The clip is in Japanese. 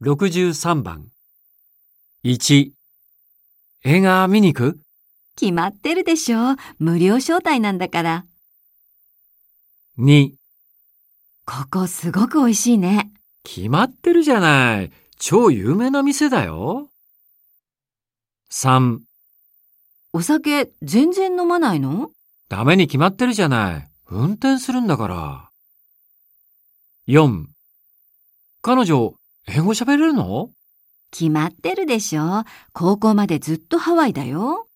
63番。1、映画見に行く？決まってるでしょ。無料招待なんだから。?2、ここすごく美味しいね。決まってるじゃない。超有名な店だよ。3、お酒全然飲まないの？ダメに決まってるじゃない。運転するんだから。4、彼女、英語喋れるの？決まってるでしょ。高校までずっとハワイだよ。